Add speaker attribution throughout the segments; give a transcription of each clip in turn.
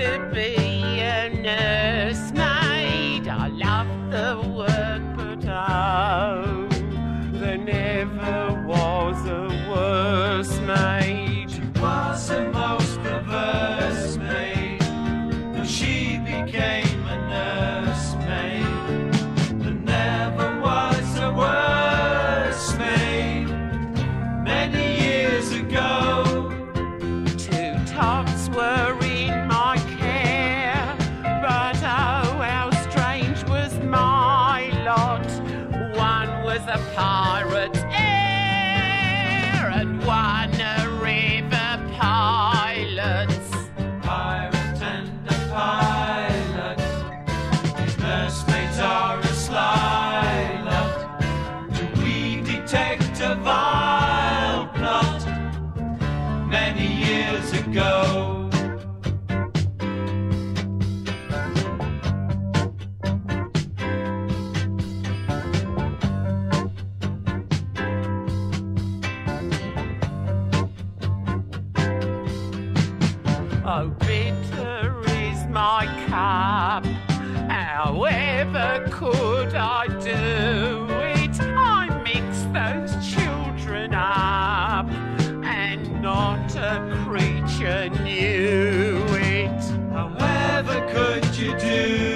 Speaker 1: to be was a pirate's heir, and one a river pilot's.
Speaker 2: Pirate and a pilot. Nursemaids are a sly lot. Do we detect a vile plot? Many years ago.
Speaker 1: Oh, bitter is my cup. However could I do it? I mixed those children up, and not a creature knew it.
Speaker 2: However could you do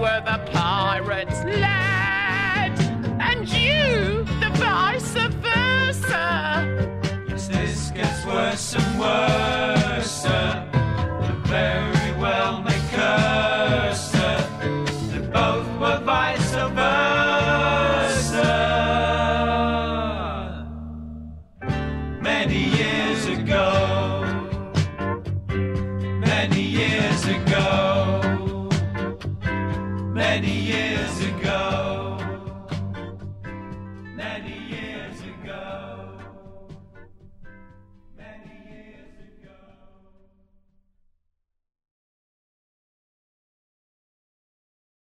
Speaker 1: were the pirate's lad, and you the vice versa.
Speaker 2: Yes, this gets worse and worse. The very well may curse. They both were vice versa. Many years ago. 90 years ago.